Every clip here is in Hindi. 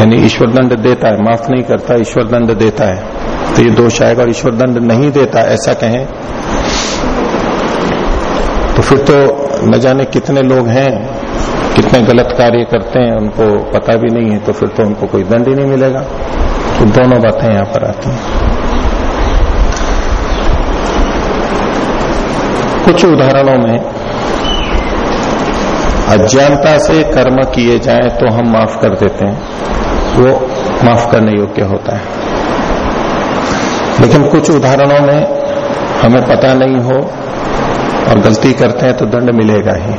यानी ईश्वर दंड देता है, माफ़ नहीं करता, ईश्वर दंड देता है। तो ये दोष आएगा और ईश्वर दंड नहीं देता, ऐसा कहें। तो फिर तो न जाने कितने लोग हैं, कितने गलत कार्य करते हैं, उनको पता भी नहीं है तो फिर तो उनको कोई दंड ही नहीं मिलेगा। तो दोनों बातें यहाँ पर आती हैं। कुछ उदाहरणों में, अज्ञानता से कर्म किए जाए तो हम माफ़ कर देते हैं। वो माफ़ करने योग्य होता है। लेकिन कुछ उदाहरणों में हमें पता नहीं हो और गलती करते हैं तो दंड मिलेगा ही।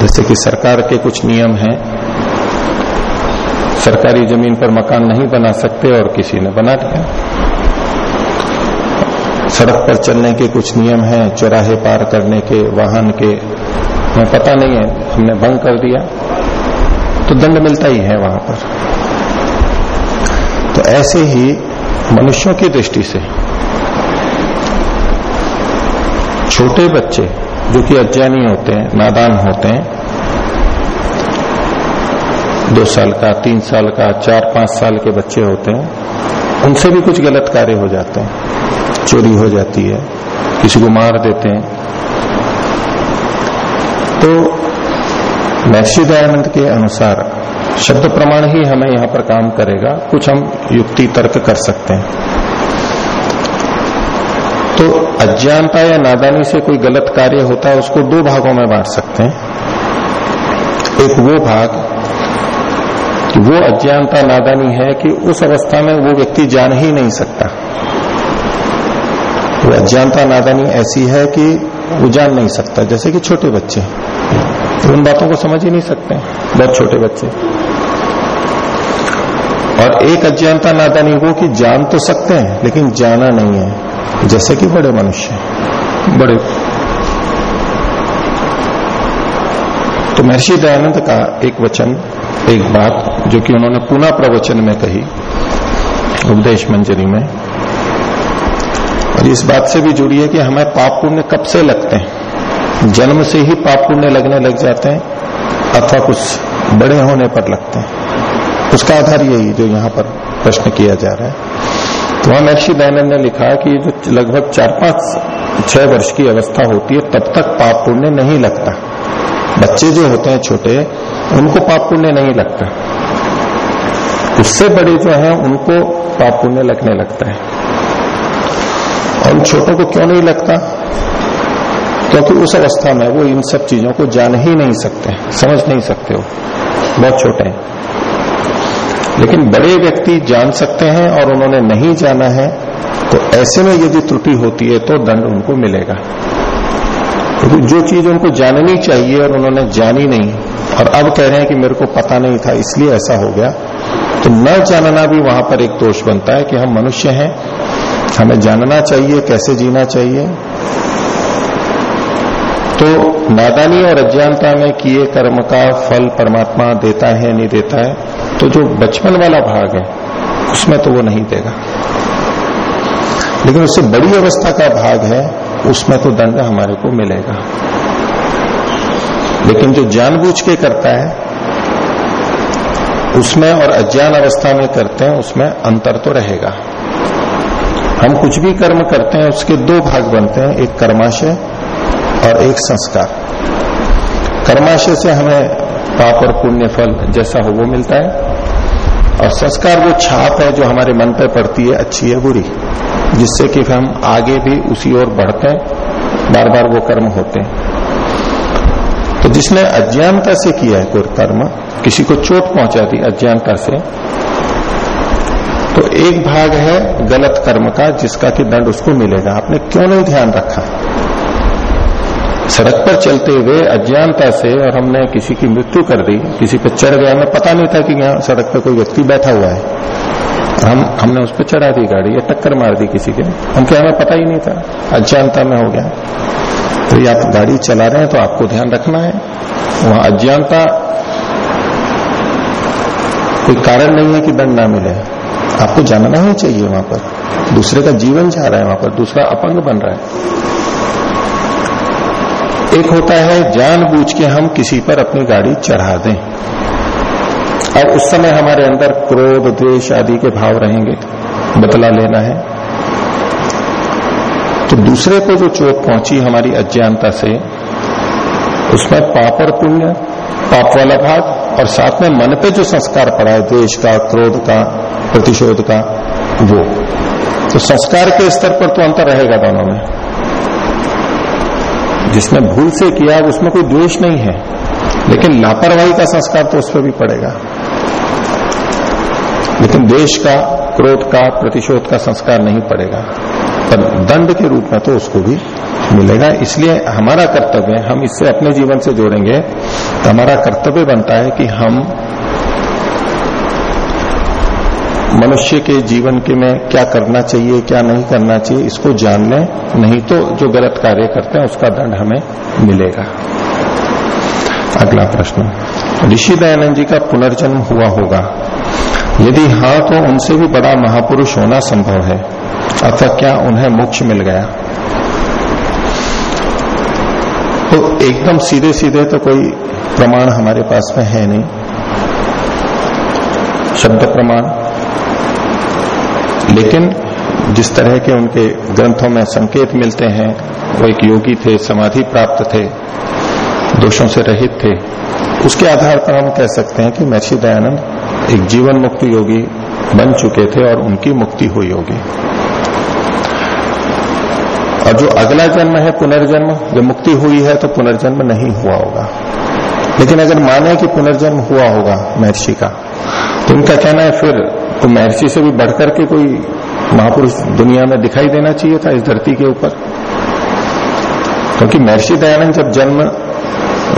जैसे कि सरकार के कुछ नियम हैं, सरकारी ज़मीन पर मकान नहीं बना सकते और किसी ने बना दिया। सड़क पर चलने के कुछ नियम हैं, चौराहे पार करने के, वाहन के, हमें पता नहीं है, हमने भंग कर दिया। तो दंड मिलता ही है वहाँ पर। तो ऐसे ही मनुष्यों की दृष्टि से छोटे बच्चे जो कि अज्ञानी होते हैं, नादान होते हैं, दो साल का, तीन साल का, चार, पाँच साल के बच्चे होते हैं, उनसे भी कुछ गलत कार्य हो जाते हैं। चोरी हो जाती है, किसी को मार देते हैं। तो महर्षि दयानंद के अनुसार, शब्द प्रमाण ही हमें यहाँ पर काम करेगा, कुछ हम युक्ति तर्क कर सकते हैं। तो अज्ञानता या नादानी से कोई गलत कार्य होता है, उसको दो भागों में बांट सकते हैं। एक वो भाग, कि वो अज्ञानता नादानी है कि उस अवस्था में वो व्यक्ति जान ही नहीं सकता। वो अज्ञानता नादानी ऐसी है कि वो जान नहीं सकता, जैसे कि छोटे बच्चे। उन बातों को समझ ही नहीं सकते बहुत छोटे बच्चे। और एक अज्ञानता नादानी वो कि जान तो सकते हैं, लेकिन जाना नहीं है। जैसे कि बड़े मनुष्य बड़े। तो महर्षि दयानंद का एक वचन, एक बात, जो कि उन्होंने पुनः प्रवचन में कही, उपदेश मंजरी में। और इस बात से भी जुड़ी है कि हमें पाप पुण्य कब से लगते हैं? जन्म से ही पाप पुण्य लगने लग जाते हैं अथवा कुछ बड़े होने पर लगते हैं। उसका आधार यही जो यहाँ पर प्रश्न किया जा रहा है। तो वहाँ महर्षि दयानंद ने लिखा कि जो लगभग चार पाँच छह वर्ष की अवस्था होती है, तब तक पाप पुण्य नहीं लगता। बच्चे जो होते हैं छोटे, उनको पाप पुण्य नहीं लगता। उससे बड़े जो है, उनको पाप पुण्य लगने लगता है। और उन छोटों को क्यों नहीं लगता? क्योंकि उस अवस्था में वो इन सब चीज़ों को जान ही नहीं सकते, समझ नहीं सकते वो। बहुत छोटे हैं। लेकिन बड़े व्यक्ति जान सकते हैं और उन्होंने नहीं जाना है तो ऐसे में यदि त्रुटि होती है तो दंड उनको मिलेगा। क्योंकि तो जो चीज़ उनको जाननी चाहिए और उन्होंने जानी नहीं, और अब कह रहे हैं कि मेरे को पता नहीं था, इसलिए ऐसा हो गया तो न जानना भी वहाँ पर एक दोष बनता है कि हम मनुष्य हैं, हमें जानना चाहिए, कैसे जीना चाहिए तो नादानी और अज्ञानता में किए कर्म का फल परमात्मा देता है, नहीं देता है तो जो बचपन वाला भाग है, उसमें तो वो नहीं देगा। लेकिन उससे बड़ी अवस्था का भाग है, उसमें तो दंड हमारे को मिलेगा। लेकिन जो जानबूझ के करता है, उसमें और अज्ञान अवस्था में करते हैं, उसमें अंतर तो रहेगा। हम कुछ भी कर्म करते हैं, उसके दो भाग बनते हैं, एक कर्माशय और एक संस्कार। कर्माशय से हमें पाप और पुण्य फल जैसा हो, वो मिलता है। और संस्कार वो छाप है जो हमारे मन पर पड़ती है, अच्छी है, बुरी। जिससे कि हम आगे भी उसी ओर बढ़ते हैं बार बार वो कर्म होते हैं। तो जिसने अज्ञानता से किया है कोई कर्म किसी को चोट पहुँचा दी अज्ञानता से तो एक भाग है गलत कर्म का, जिसका कि दंड उसको मिलेगा। आपने क्यों नहीं ध्यान रखा? सड़क पर चलते हुए अज्ञानता से और हमने किसी की मृत्यु कर दी, किसी पर चढ़ गया, हमें पता नहीं था कि यहाँ सड़क पर कोई व्यक्ति बैठा हुआ है। हम, हमने उस पर चढ़ा दी गाड़ी, या टक्कर मार दी किसी के हम क्या हमें पता ही नहीं था, अज्ञानता में हो गया। तो ये आप गाड़ी चला रहे हैं तो आपको ध्यान रखना है, वहाँ अज्ञानता कोई कारण नहीं है कि दंड ना मिले। आपको जानना ही चाहिए वहाँ पर, दूसरे का जीवन जा रहा है वहाँ पर, दूसरा अपंग बन रहा है। एक होता है जानबूझ के हम किसी पर अपनी गाड़ी चढ़ा दें। अब उस समय हमारे अंदर क्रोध, द्वेष आदि के भाव रहेंगे। बदला लेना है। तो दूसरे को जो चोट पहुँची हमारी अज्ञानता से, उसमें पाप और पुण्य, पाप वाला भाग, और साथ में मन पे जो संस्कार पड़ा है द्वेश का, क्रोध का, प्रतिशोध का, वो। तो संस्कार के स्तर पर तो अंतर रहेगा दोनों में। जिसने भूल से किया उसमें कोई द्वेष नहीं है। लेकिन लापरवाही का संस्कार तो उस पर भी पड़ेगा। लेकिन देश का, क्रोध का, प्रतिशोध का संस्कार नहीं पड़ेगा। पर दंड के रूप में तो उसको भी मिलेगा। इसलिए हमारा कर्तव्य, हम इससे अपने जीवन से जोड़ेंगे तो हमारा कर्तव्य बनता है कि हम मनुष्य के जीवन के में क्या करना चाहिए, क्या नहीं करना चाहिए, इसको जान लें। नहीं तो जो गलत कार्य करते हैं, उसका दंड हमें मिलेगा। अगला प्रश्न। ऋषि दयानंद जी का पुनर्जन्म हुआ होगा। यदि हाँ तो उनसे भी बड़ा महापुरुष होना संभव है अतः क्या उन्हें मोक्ष मिल गया? तो एकदम सीधे सीधे तो कोई प्रमाण हमारे पास में है नहीं। शब्द प्रमाण लेकिन जिस तरह के उनके ग्रंथों में संकेत मिलते हैं, वो एक योगी थे, समाधि प्राप्त थे, दोषों से रहित थे। उसके आधार पर हम कह सकते हैं कि महर्षि दयानंद एक जीवन मुक्त योगी बन चुके थे और उनकी मुक्ति हुई होगी। और जो अगला जन्म है, पुनर्जन्म, जब मुक्ति हुई है तो पुनर्जन्म नहीं हुआ होगा। लेकिन अगर माने कि पुनर्जन्म हुआ होगा महर्षि का तो उनका कहना है, फिर तो महर्षि से भी बढ़कर के कोई महापुरुष दुनिया में दिखाई देना चाहिए था इस धरती के ऊपर। क्योंकि तो महर्षि दयानंद जब जन्म,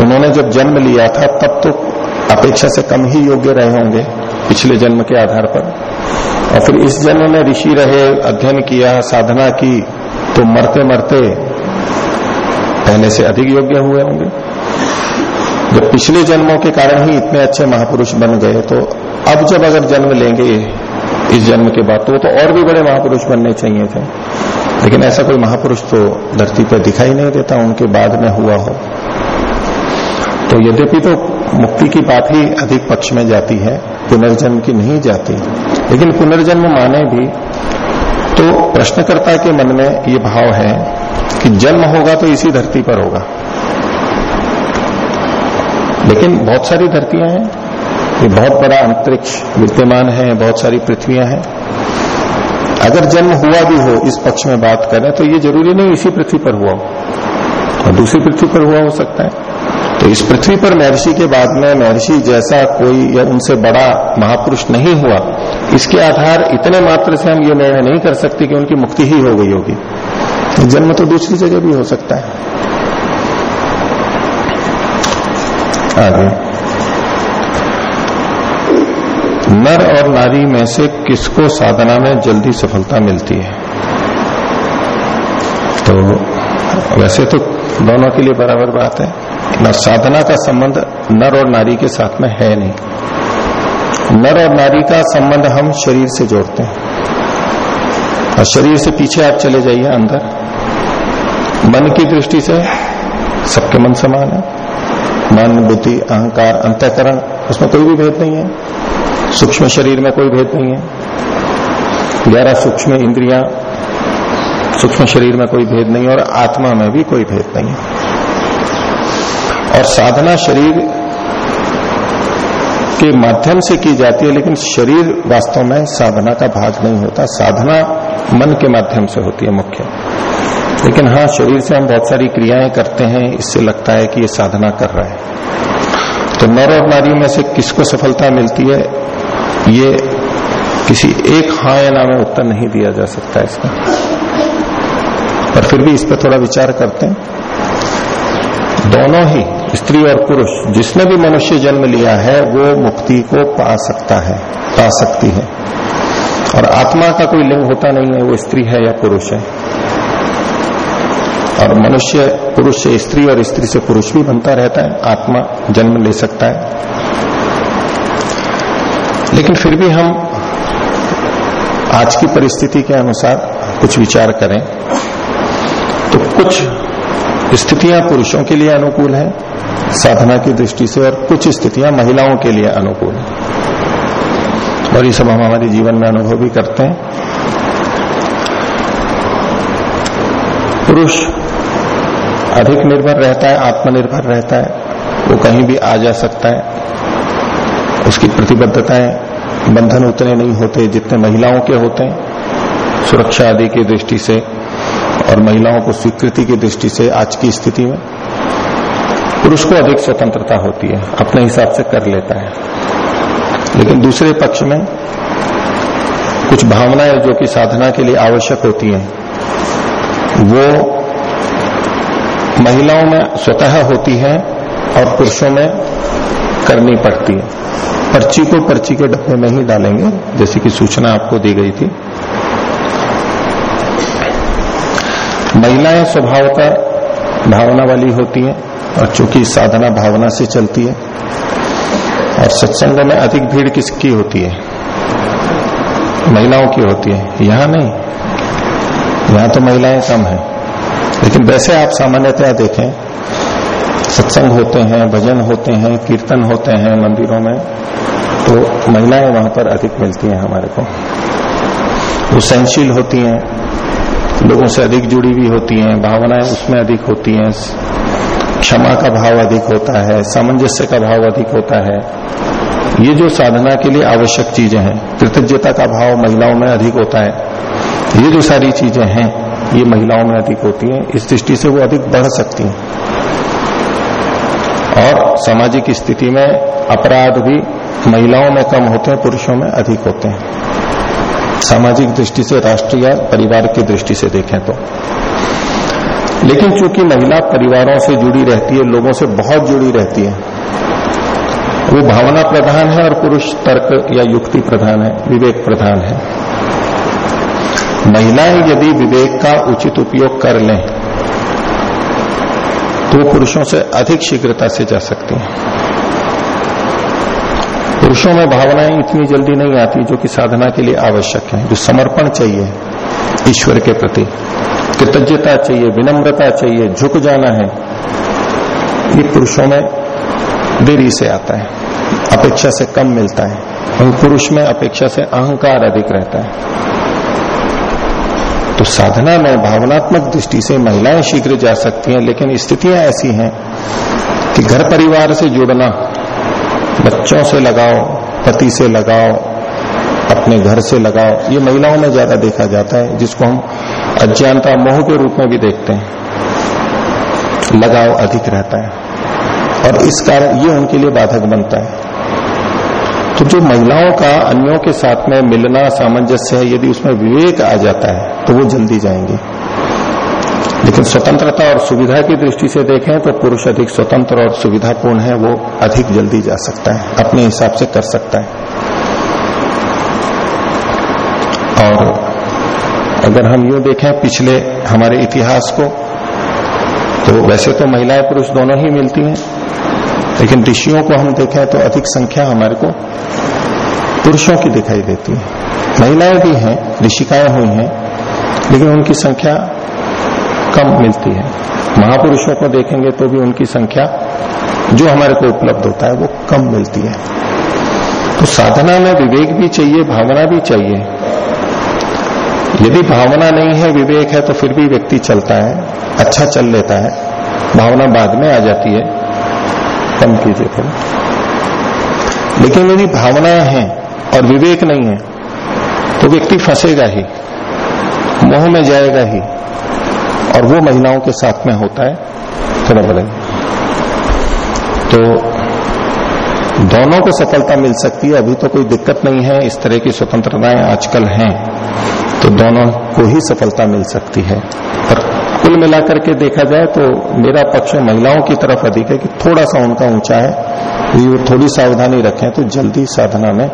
उन्होंने जब जन्म लिया था, तब तो अपेक्षा से कम ही योग्य रहे होंगे पिछले जन्म के आधार पर। और फिर इस जन्म में ऋषि रहे, अध्ययन किया, साधना की तो मरते मरते पहले से अधिक योग्य हुए होंगे। जब पिछले जन्मों के कारण ही इतने अच्छे महापुरुष बन गए तो अब जब अगर जन्म लेंगे इस जन्म के बाद तो, तो और भी बड़े महापुरुष बनने चाहिए थे। लेकिन ऐसा कोई महापुरुष तो धरती पर दिखाई नहीं देता उनके बाद में हुआ हो। तो यद्यपि तो मुक्ति की बात ही अधिक पक्ष में जाती है पुनर्जन्म की नहीं जाती। लेकिन पुनर्जन्म माने भी तो प्रश्नकर्ता के मन में ये भाव है कि जन्म होगा तो इसी धरती पर होगा। लेकिन बहुत सारी धरतियाँ हैं। ये बहुत बड़ा अंतरिक्ष विद्यमान है, बहुत सारी पृथ्वियाँ हैं। अगर जन्म हुआ भी हो, इस पक्ष में बात करें तो ये ज़रूरी नहीं इसी पृथ्वी पर हुआ हो। और दूसरी पृथ्वी पर हुआ हो सकता है। तो इस पृथ्वी पर महर्षि के बाद में महर्षि जैसा कोई या उनसे बड़ा महापुरुष नहीं हुआ, इसके आधार इतने मात्र से हम ये निर्णय नहीं कर सकते कि उनकी मुक्ति ही हो गई होगी। जन्म तो दूसरी जगह भी हो सकता है। आगे। नर और नारी में से किसको साधना में जल्दी सफलता मिलती है? तो वैसे तो दोनों के लिए बराबर बात है न, साधना का संबंध नर और नारी के साथ में है नहीं। नर और नारी का संबंध हम शरीर से जोड़ते हैं। और शरीर से पीछे आप चले जाइए अंदर। मन की दृष्टि से सबके मन समान है। मन, बुद्धि, अहंकार, अंतकरण, उसमें कोई भी भेद नहीं है। सूक्ष्म शरीर में कोई भेद नहीं है। ग्यारह सूक्ष्म इंद्रिया, सूक्ष्म शरीर में कोई भेद नहीं और आत्मा में भी कोई भेद नहीं है। और साधना शरीर के माध्यम से की जाती है, लेकिन शरीर वास्तव में साधना का भाग नहीं होता। साधना मन के माध्यम से होती है मुख्य। लेकिन हाँ शरीर से हम बहुत सारी क्रियाएँ करते हैं, इससे लगता है कि ये साधना कर रहा है। तो नर और नारी में से किसको सफलता मिलती है? ये किसी एक हाँ या ना में उत्तर नहीं दिया जा सकता इसका पर फिर भी इस पर थोड़ा विचार करते हैं। दोनों ही, स्त्री और पुरुष, जिसने भी मनुष्य जन्म लिया है, वो मुक्ति को पा सकता है, पा सकती है। और आत्मा का कोई लिंग होता नहीं है, वो स्त्री है या पुरुष है। और मनुष्य, पुरुष से स्त्री और स्त्री से पुरुष भी बनता रहता है, आत्मा जन्म ले सकता है। लेकिन फिर भी हम आज की परिस्थिति के अनुसार कुछ विचार करें। तो कुछ स्थितियाँ पुरुषों के लिए अनुकूल है, साधना की दृष्टि से, और कुछ स्थितियाँ महिलाओं के लिए अनुकूल है। और ये सब हम हमारे जीवन में अनुभव भी करते हैं। पुरुष अधिक निर्भर रहता है, आत्मनिर्भर रहता है, वो कहीं भी आ जा सकता है। उसकी प्रतिबद्धताएँ बंधन उतने नहीं होते जितने महिलाओं के होते हैं। सुरक्षा आदि की दृष्टि से और महिलाओं को स्वीकृति की दृष्टि से आज की स्थिति में पुरुष को अधिक स्वतंत्रता होती है, अपने हिसाब से कर लेता है। लेकिन दूसरे पक्ष में कुछ भावनाएँ जो कि साधना के लिए आवश्यक होती हैं, वो महिलाओं में स्वतः होती है और पुरुषों में करनी पड़ती है। पर्ची को पर्ची के डब्बे में ही डालेंगे, जैसे कि सूचना आपको दी गई थी। महिलाएँ स्वभाव का भावना वाली होती हैं और चूँकि साधना भावना से चलती है, और सत्संग में अधिक भीड़ किसकी होती है? महिलाओं की होती है। यहाँ नहीं। यहाँ तो महिलाएँ कम है। लेकिन वैसे आप सामान्यतया देखें, सत्संग होते हैं, भजन होते हैं, कीर्तन होते हैं मंदिरों में। तो महिलाएँ वहाँ पर अधिक मिलती हैं हमारे को। वो सहनशील होती हैं, लोगों से अधिक जुड़ी हुई होती हैं, भावनाएँ उसमें अधिक होती हैं, क्षमा का भाव अधिक होता है, सामंजस्य का भाव अधिक होता है। ये जो साधना के लिए आवश्यक चीज़ें हैं, कृतज्ञता का भाव महिलाओं में अधिक होता है, ये जो सारी चीज़ें हैं, ये महिलाओं में अधिक होती हैं, इस दृष्टि से वो अधिक बढ़ सकती हैं। और सामाजिक स्थिति में अपराध भी महिलाओं में कम होते हैं, पुरुषों में अधिक होते हैं। सामाजिक दृष्टि से, राष्ट्रीय परिवार की दृष्टि से देखें तो। लेकिन चूँकि महिला परिवारों से जुड़ी रहती है, लोगों से बहुत जुड़ी रहती है, वो भावना प्रधान है और पुरुष तर्क या युक्ति प्रधान है, विवेक प्रधान है। महिलाएँ यदि विवेक का उचित उपयोग कर लें तो पुरुषों से अधिक शीघ्रता से जा सकती हैं। पुरुषों में भावनाएँ इतनी जल्दी नहीं आती जो कि साधना के लिए आवश्यक है। जो समर्पण चाहिए ईश्वर के प्रति। कृतज्ञता चाहिए, विनम्रता चाहिए, झुक जाना है, ये पुरुषों में देरी से आता है। अपेक्षा से कम मिलता है। और पुरुष में अपेक्षा से अहंकार अधिक रहता है। तो साधना में भावनात्मक दृष्टि से महिलाएँ शीघ्र जा सकती हैं, लेकिन स्थितियाँ ऐसी हैं कि घर परिवार से जुड़ना बच्चों से लगाओ, पति से लगाओ, अपने घर से लगाओ। ये महिलाओं में ज़्यादा देखा जाता है, जिसको हम अज्ञानता मोह के रूप में भी देखते हैं। लगाव अधिक रहता है। और इस कारण ये उनके लिए बाधक बनता है। तो जो महिलाओं का अन्यों के साथ में मिलना सामंजस्य है, यदि उसमें विवेक आ जाता है तो वो जल्दी जाएँगे। लेकिन स्वतंत्रता और सुविधा की दृष्टि से देखें तो पुरुष अधिक स्वतंत्र और सुविधापूर्ण है, वो अधिक जल्दी जा सकता है, अपने हिसाब से कर सकता है। और अगर हम यूँ देखें पिछले हमारे इतिहास को तो वैसे तो महिलाएँ पुरुष दोनों ही मिलती हैं, लेकिन ऋषियों को हम देखें तो अधिक संख्या हमारे को पुरुषों की दिखाई देती है। महिलाएँ भी हैं, ऋषिकाएँ हुई हैं, लेकिन उनकी संख्या कम मिलती है। महापुरुषों को देखेंगे तो भी उनकी संख्या जो हमारे को उपलब्ध होता है, वो कम मिलती है। तो साधना में विवेक भी चाहिए, भावना भी चाहिए। यदि भावना नहीं है, विवेक है तो फिर भी व्यक्ति चलता है अच्छा चल लेता है। भावना बाद में आ जाती है। कम कीजिए थोड़ा लेकिन यदि भावनाएँ हैं और विवेक नहीं है तो व्यक्ति फंसेगा ही, मोह में जाएगा ही। और वो महिलाओं के साथ में होता है थोड़ा बदल तो दोनों को सफलता मिल सकती है, अभी तो कोई दिक्कत नहीं है, इस तरह की स्वतंत्रताएँ आजकल हैं तो दोनों को ही सफलता मिल सकती है। पर कुल मिलाकर के देखा जाए तो मेरा पक्ष महिलाओं की तरफ़ अधिक है कि थोड़ा सा उनका ऊँचा है यदि वो थोड़ी सावधानी रखें तो जल्दी साधना में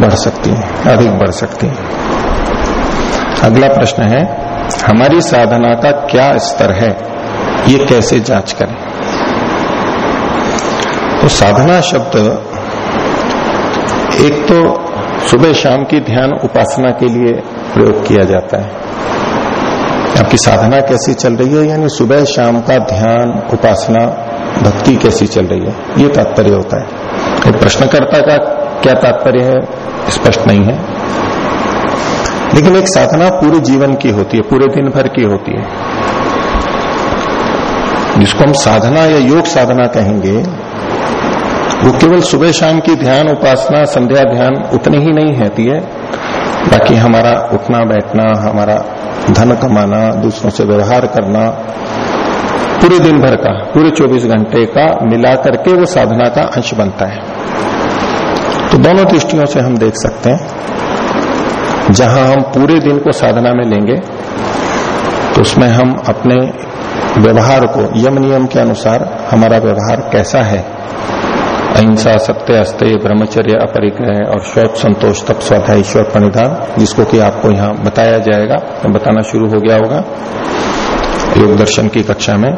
बढ़ सकती है, अधिक बढ़ सकती है। अगला प्रश्न है हमारी साधना का क्या स्तर है, ये कैसे जाँच करें? तो साधना शब्द, एक तो सुबह शाम की ध्यान उपासना के लिए प्रयोग किया जाता है। आपकी साधना कैसी चल रही है? यानी सुबह शाम का ध्यान, उपासना, भक्ति कैसी चल रही है? ये तात्पर्य होता है। तो प्रश्नकर्ता का क्या तात्पर्य है, स्पष्ट नहीं है। लेकिन एक साधना पूरे जीवन की होती है, पूरे दिन भर की होती है। जिसको हम साधना या योग साधना कहेंगे, वो केवल सुबह शाम की ध्यान, उपासना, संध्या ध्यान उतनी ही नहीं रहती है। बाकी हमारा उठना, बैठना, हमारा धन कमाना, दूसरों से व्यवहार करना, पूरे दिन भर का, पूरे 24 घंटे का मिला करके वो साधना का अंश बनता है। तो दोनों दृष्टियों से हम देख सकते हैं जहाँ हम पूरे दिन को साधना में लेंगे तो उसमें हम अपने व्यवहार को, यम नियम के अनुसार हमारा व्यवहार कैसा है? अहिंसा, सत्य, अस्त्य, ब्रह्मचर्य, अपरिग्रह और शौच, संतोष तप स्वाध्याय ईश्वर परिधान जिसको कि आपको यहाँ बताया जाएगा तो बताना शुरू हो गया होगा योग दर्शन की कक्षा में।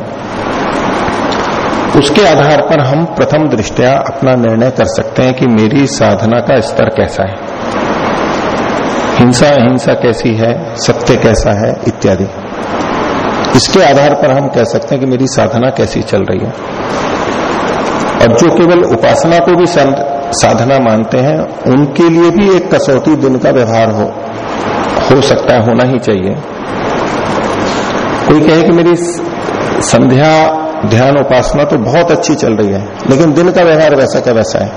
उसके आधार पर हम प्रथम दृष्टिया अपना निर्णय कर सकते हैं कि मेरी साधना का स्तर कैसा है। हिंसा अहिंसा कैसी है, सत्य कैसा है, इत्यादि। इसके आधार पर हम कह सकते हैं कि मेरी साधना कैसी चल रही है। और जो केवल उपासना को भी साधना मानते हैं, उनके लिए भी एक कसौटी दिन का व्यवहार हो हो सकता है, होना ही चाहिए। कोई कहे कि मेरी संध्या, ध्यान, उपासना तो बहुत अच्छी चल रही है, लेकिन दिन का व्यवहार वैसा का वैसा है।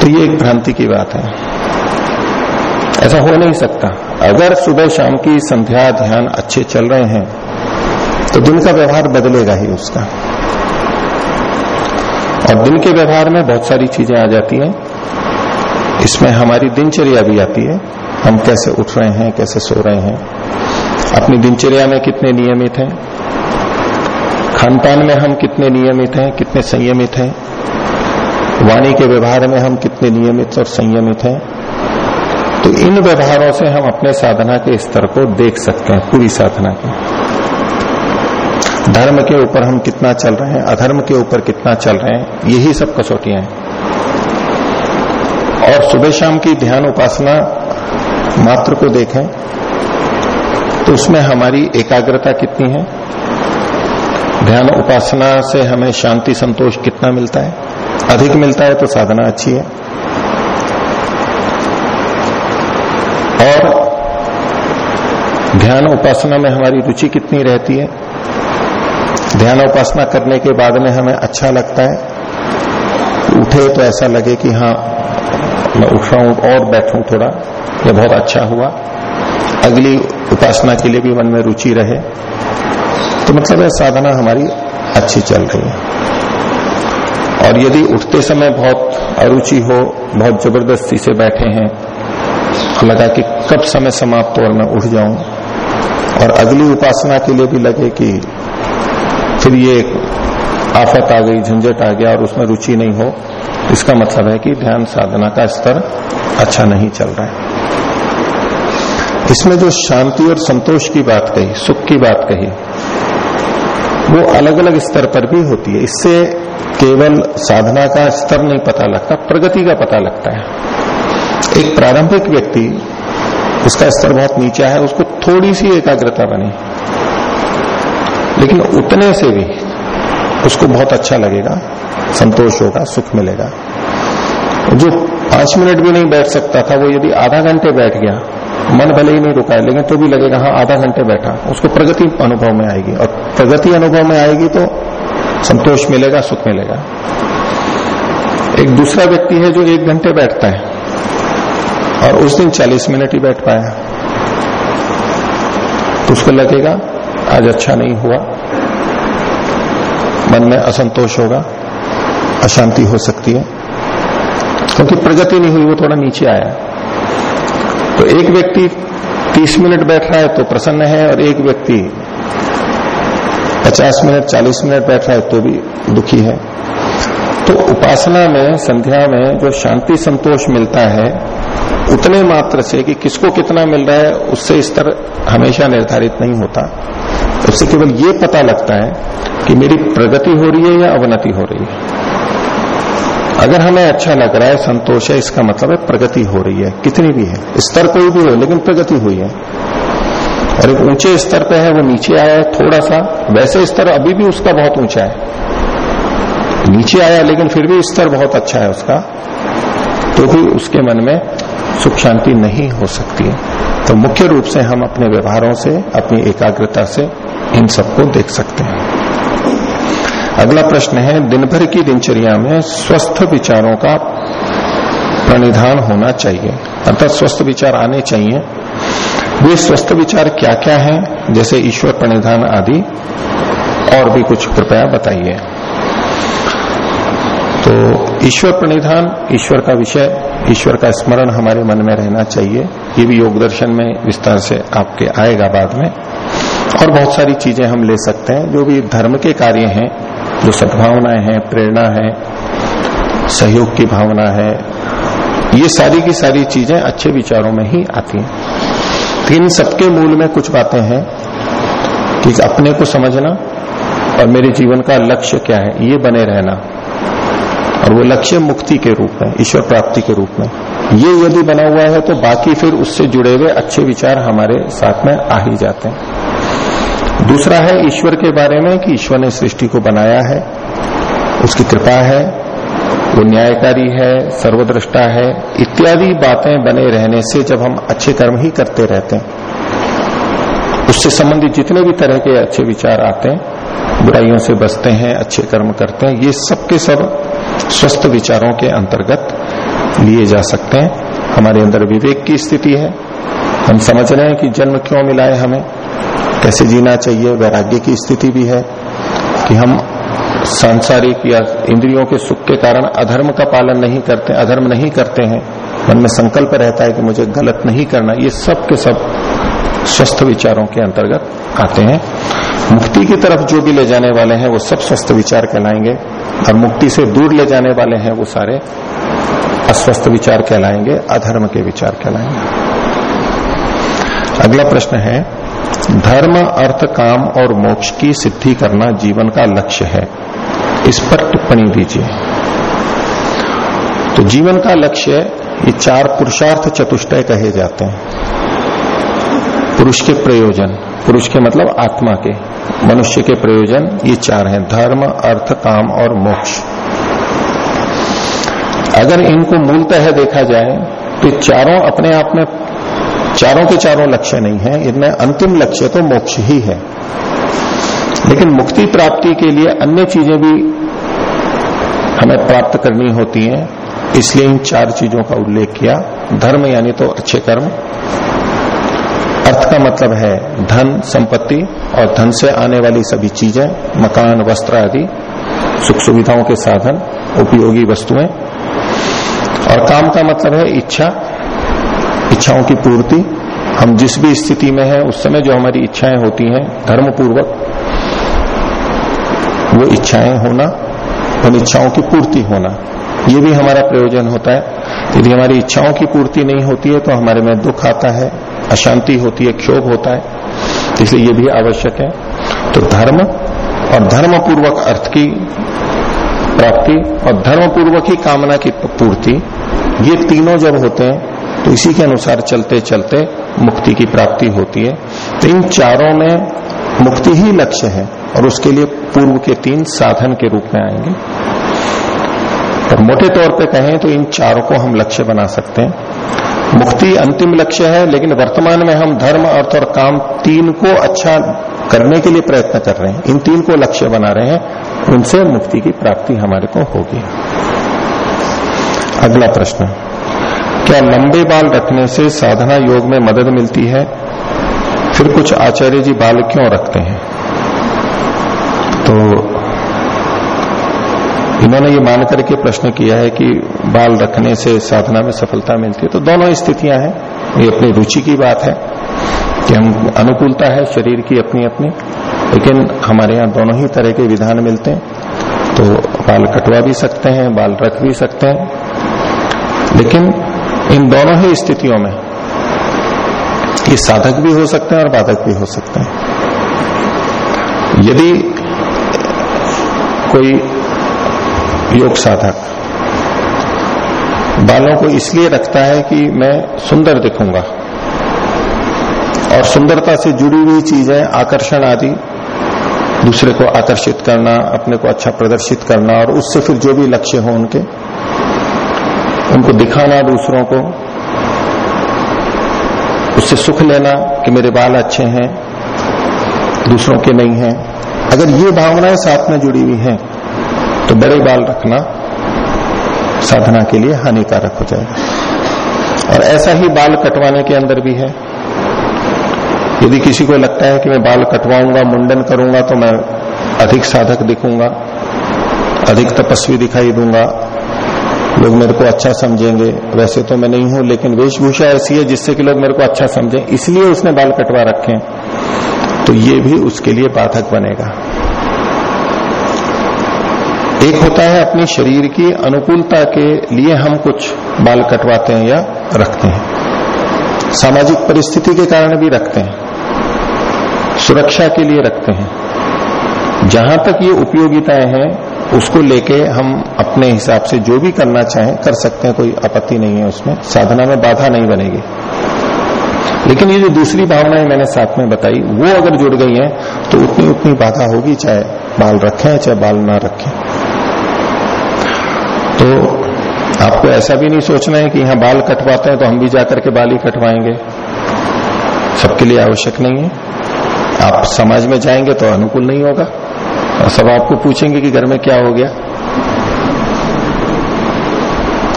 तो ये एक भ्रांति की बात है। ऐसा हो नहीं सकता। अगर सुबह शाम की संध्या ध्यान अच्छे चल रहे हैं तो दिन का व्यवहार बदलेगा ही उसका। और दिन के व्यवहार में बहुत सारी चीज़ें आ जाती हैं। इसमें हमारी दिनचर्या भी आती है। हम कैसे उठ रहे हैं, कैसे सो रहे हैं। अपनी दिनचर्या में कितने नियमित हैं? खान पान में हम कितने नियमित हैं, कितने संयमित हैं? वाणी के व्यवहार में हम कितने नियमित और संयमित हैं? तो इन व्यवहारों से हम अपने साधना के स्तर को देख सकते हैं, पूरी साधना के। धर्म के ऊपर हम कितना चल रहे हैं, अधर्म के ऊपर कितना चल रहे हैं, यही सब कसौटियाँ हैं। और सुबह शाम की ध्यान उपासना मात्र को देखें तो उसमें हमारी एकाग्रता कितनी है? ध्यान उपासना से हमें शांति, संतोष कितना मिलता है? अधिक मिलता है तो साधना अच्छी है। और ध्यान उपासना में हमारी रुचि कितनी रहती है? ध्यान उपासना करने के बाद में हमें अच्छा लगता है? उठे तो ऐसा लगे कि हाँ मैं उठ हूँ और बैठूं थोड़ा, ये बहुत अच्छा हुआ। अगली उपासना के लिए भी मन में रुचि रहे। तो मतलब है साधना हमारी अच्छी चल रही है। और यदि उठते समय बहुत अरुचि हो, बहुत ज़बरदस्ती से बैठे हैं लगा कि कब समय समाप्त और मैं उठ जाऊँ। और अगली उपासना के लिए भी लगे कि फिर ये आफत आ गई, झंझट आ गया और उसमें रुचि नहीं हो। इसका मतलब है कि ध्यान साधना का स्तर अच्छा नहीं चल रहा है। इसमें जो शांति और संतोष की बात कही, सुख की बात कही, वो अलग अलग स्तर पर भी होती है। इससे केवल साधना का स्तर नहीं पता लगता, प्रगति का पता लगता है। एक प्रारंभिक व्यक्ति उसका स्तर बहुत नीचा है, उसको थोड़ी सी एकाग्रता बनी। लेकिन उतने से भी उसको बहुत अच्छा लगेगा, संतोष होगा, सुख मिलेगा। जो पाँच मिनट भी नहीं बैठ सकता था, वो यदि आधा घंटे बैठ गया, मन भले ही नहीं रुका है, लेकिन तो भी लगेगा हाँ आधा घंटे बैठा, उसको प्रगति अनुभव में आएगी। और प्रगति अनुभव में आएगी तो संतोष मिलेगा, सुख मिलेगा। एक दूसरा व्यक्ति है जो एक घंटे बैठता है। और उस दिन चालीस मिनट ही बैठ पाया। तो उसको लगेगा, आज अच्छा नहीं हुआ। मन में असंतोष होगा, अशांति हो सकती है। क्योंकि प्रगति नहीं हुई, वो थोड़ा नीचे आया। तो एक व्यक्ति 30 मिनट बैठ रहा है तो प्रसन्न है, और एक व्यक्ति 50 मिनट 40 मिनट बैठ रहा है तो भी दुखी है। तो उपासना में, संध्या में जो शांति संतोष मिलता है उतने मात्र से कि किसको कितना मिल रहा है, उससे स्तर हमेशा निर्धारित नहीं होता। उससे केवल ये पता लगता है कि मेरी प्रगति हो रही है या अवनति हो रही है। अगर हमें अच्छा लग रहा है, संतोष है, इसका मतलब है प्रगति हो रही है, कितनी भी है। स्तर कोई भी हो, लेकिन प्रगति हुई है। और एक ऊँचे स्तर पे है, वो नीचे आया है थोड़ा सा वैसे स्तर अभी भी उसका बहुत ऊँचा है। नीचे आया, लेकिन फिर भी स्तर बहुत अच्छा है उसका। तो भी उसके मन में सुख शांति नहीं हो सकती है। तो मुख्य रूप से हम अपने व्यवहारों से, अपनी एकाग्रता से इन सबको देख सकते हैं। अगला प्रश्न है दिन भर की दिनचर्या में स्वस्थ विचारों का प्रणिधान होना चाहिए। अर्थात स्वस्थ विचार आने चाहिए। वे स्वस्थ विचार क्या क्या हैं? जैसे ईश्वर प्रणिधान आदि और भी कुछ कृपया बताइए। तो ईश्वर प्रणिधान, ईश्वर का विषय, ईश्वर का स्मरण हमारे मन में रहना चाहिए। ये भी योग दर्शन में विस्तार से आपके आएगा बाद में। और बहुत सारी चीज़ें हम ले सकते हैं, जो भी धर्म के कार्य हैं, जो सद्भावनाएँ हैं, प्रेरणा है, सहयोग की भावना है, ये सारी की सारी चीज़ें अच्छे विचारों में ही आती हैं। तो इन सबके मूल में कुछ बातें हैं कि अपने को समझना और मेरे जीवन का लक्ष्य क्या है, ये बने रहना। और वो लक्ष्य मुक्ति के रूप में, ईश्वर प्राप्ति के रूप में। ये यदि बना हुआ है तो बाकी फिर उससे जुड़े हुए अच्छे विचार हमारे साथ में आ ही जाते हैं। दूसरा है ईश्वर के बारे में कि ईश्वर ने सृष्टि को बनाया है। उसकी कृपा है, वो न्यायकारी है, सर्वद्रष्टा है, इत्यादि बातें बने रहने से जब हम अच्छे कर्म ही करते रहते हैं, उससे संबंधित जितने भी तरह के अच्छे विचार आते हैं, बुराइयों से बचते हैं, अच्छे कर्म करते हैं, ये सब के सब स्वस्थ विचारों के अंतर्गत लिए जा सकते हैं। हमारे अंदर विवेक की स्थिति है। हम समझ रहे हैं कि जन्म क्यों मिला है हमें। कैसे जीना चाहिए? वैराग्य की स्थिति भी है कि हम सांसारिक या इंद्रियों के सुख के कारण अधर्म का पालन नहीं करते, अधर्म नहीं करते हैं। मन में संकल्प रहता है कि मुझे गलत नहीं करना। ये सब के सब स्वस्थ विचारों के अंतर्गत आते हैं। मुक्ति की तरफ़ जो भी ले जाने वाले हैं, वो सब स्वस्थ विचार कहलाएँगे। और मुक्ति से दूर ले जाने वाले हैं वो सारे, अस्वस्थ विचार कहलाएँगे, अधर्म के विचार कहलाएँगे। अगला प्रश्न है, धर्म, अर्थ, काम और मोक्ष की सिद्धि करना जीवन का लक्ष्य है। इस पर टिप्पणी दीजिए। तो जीवन का लक्ष्य, ये चार पुरुषार्थ चतुष्टय कहे जाते हैं। पुरुष के प्रयोजन, पुरुष के मतलब आत्मा के, मनुष्य के प्रयोजन, ये चार हैं, धर्म, अर्थ, काम और मोक्ष। अगर इनको मूलतः देखा जाए तो चारों अपने आप में, चारों के चारों लक्ष्य नहीं है, इनमें अंतिम लक्ष्य तो मोक्ष ही है। लेकिन मुक्ति प्राप्ति के लिए अन्य चीज़ें भी हमें प्राप्त करनी होती हैं, इसलिए इन चार चीज़ों का उल्लेख किया। धर्म यानी तो अच्छे कर्म अर्थ का मतलब है धन, संपत्ति और धन से आने वाली सभी चीज़ें, मकान, वस्त्र आदि, सुख सुविधाओं के साधन, उपयोगी वस्तुएँ। और काम का मतलब है इच्छा, इच्छाओं की पूर्ति। हम जिस भी स्थिति में है, उस समय जो हमारी इच्छाएँ होती हैं धर्म पूर्वक वो इच्छाएँ होना, उन इच्छाओं की पूर्ति होना। ये भी हमारा प्रयोजन होता है। यदि हमारी इच्छाओं की पूर्ति नहीं होती है तो हमारे में दुख आता है। अशांति होती है, क्षोभ होता है इसलिए ये भी आवश्यक है। तो धर्म और धर्म पूर्वक अर्थ की प्राप्ति और धर्म पूर्वक ही कामना की पूर्ति, ये तीनों जब होते हैं तो इसी के अनुसार चलते चलते मुक्ति की प्राप्ति होती है। तो इन चारों में मुक्ति ही लक्ष्य है और उसके लिए पूर्व के तीन साधन के रूप में आएँगे। और मोटे तौर पे कहें तो इन चारों को हम लक्ष्य बना सकते हैं। मुक्ति अंतिम लक्ष्य है, लेकिन वर्तमान में हम धर्म, अर्थ और काम तीन को अच्छा करने के लिए प्रयत्न कर रहे हैं। इन तीन को लक्ष्य बना रहे हैं। उनसे मुक्ति की प्राप्ति हमारे को होगी। अगला प्रश्न। क्या लंबे बाल रखने से साधना योग में मदद मिलती है? फिर कुछ आचार्य जी बाल क्यों रखते हैं? तो इन्होंने ये मान करके प्रश्न किया है कि बाल रखने से साधना में सफलता मिलती है तो दोनों स्थितियाँ हैं। ये अपनी रुचि की बात है कि हम अनुकूलता है शरीर की अपनी अपनी लेकिन हमारे यहाँ दोनों ही तरह के विधान मिलते हैं। तो बाल कटवा भी सकते हैं, बाल रख भी सकते हैं। लेकिन इन दोनों ही स्थितियों में ये साधक भी हो सकते हैं और बाधक भी हो सकते हैं। यदि कोई योग साधक बालों को इसलिए रखता है कि मैं सुंदर दिखूँगा। और सुंदरता से जुड़ी हुई चीज़ें, आकर्षण आदि, दूसरे को आकर्षित करना, अपने को अच्छा प्रदर्शित करना, और उससे फिर जो भी लक्ष्य हो उनके, उनको दिखाना दूसरों को, उससे सुख लेना कि मेरे बाल अच्छे हैं, दूसरों के नहीं हैं। अगर ये भावनाएँ साथ में जुड़ी हुई हैं बड़े बाल रखना साधना के लिए हानिकारक हो जाएगा। और ऐसा ही बाल कटवाने के अंदर भी है। यदि किसी को लगता है कि मैं बाल कटवाऊँगा, मुंडन करूँगा तो मैं अधिक साधक दिखूँगा, अधिक तपस्वी दिखाई दूँगा। लोग मेरे को अच्छा समझेंगे। वैसे तो मैं नहीं हूँ, लेकिन वेशभूषा ऐसी है जिससे कि लोग मेरे को अच्छा समझें। इसलिए उसने बाल कटवा रखे तो ये भी उसके लिए बाधक बनेगा। एक होता है अपनी शरीर की अनुकूलता के लिए हम कुछ बाल कटवाते हैं या रखते हैं। सामाजिक परिस्थिति के कारण भी रखते हैं। सुरक्षा के लिए रखते हैं। जहाँ तक ये उपयोगिताएँ हैं, उसको लेके हम अपने हिसाब से जो भी करना चाहें, कर सकते हैं, कोई आपत्ति नहीं है उसमें। साधना में बाधा नहीं बनेगी। लेकिन ये जो दूसरी भावनाएँ मैंने साथ में बताई, वो अगर जुड़ गई हैं तो उतनी उतनी बाधा होगी, चाहे बाल रखें, चाहे बाल ना रखें तो आपको ऐसा भी नहीं सोचना है कि यहाँ बाल कटवाते हैं तो हम भी जाकर के बाल ही कटवाएँगे। सबके लिए आवश्यक नहीं है। आप समाज में जाएँगे तो अनुकूल नहीं होगा। और सब आपको पूछेंगे कि घर में क्या हो गया।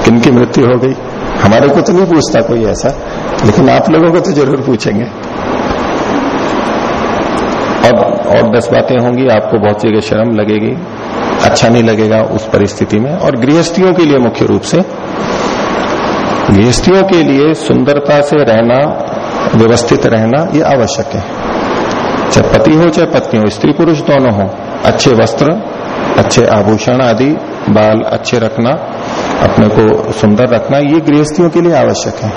किन की मृत्यु हो गई। हमारे को तो नहीं पूछता कोई ऐसा, लेकिन आप लोगों को तो ज़रूर पूछेंगे। अब और दस बातें होंगी, आपको बहुत जगह शर्म लगेगी। अच्छा नहीं लगेगा उस परिस्थिति में। और गृहस्थियों के लिए मुख्य रूप से, गृहस्थियों के लिए सुंदरता से रहना, व्यवस्थित रहना, ये आवश्यक है। चाहे पति हो, चाहे पत्नी हो, स्त्री पुरुष दोनों हो, अच्छे वस्त्र, अच्छे आभूषण आदि, बाल अच्छे रखना, अपने को सुंदर रखना, ये गृहस्थियों के लिए आवश्यक है।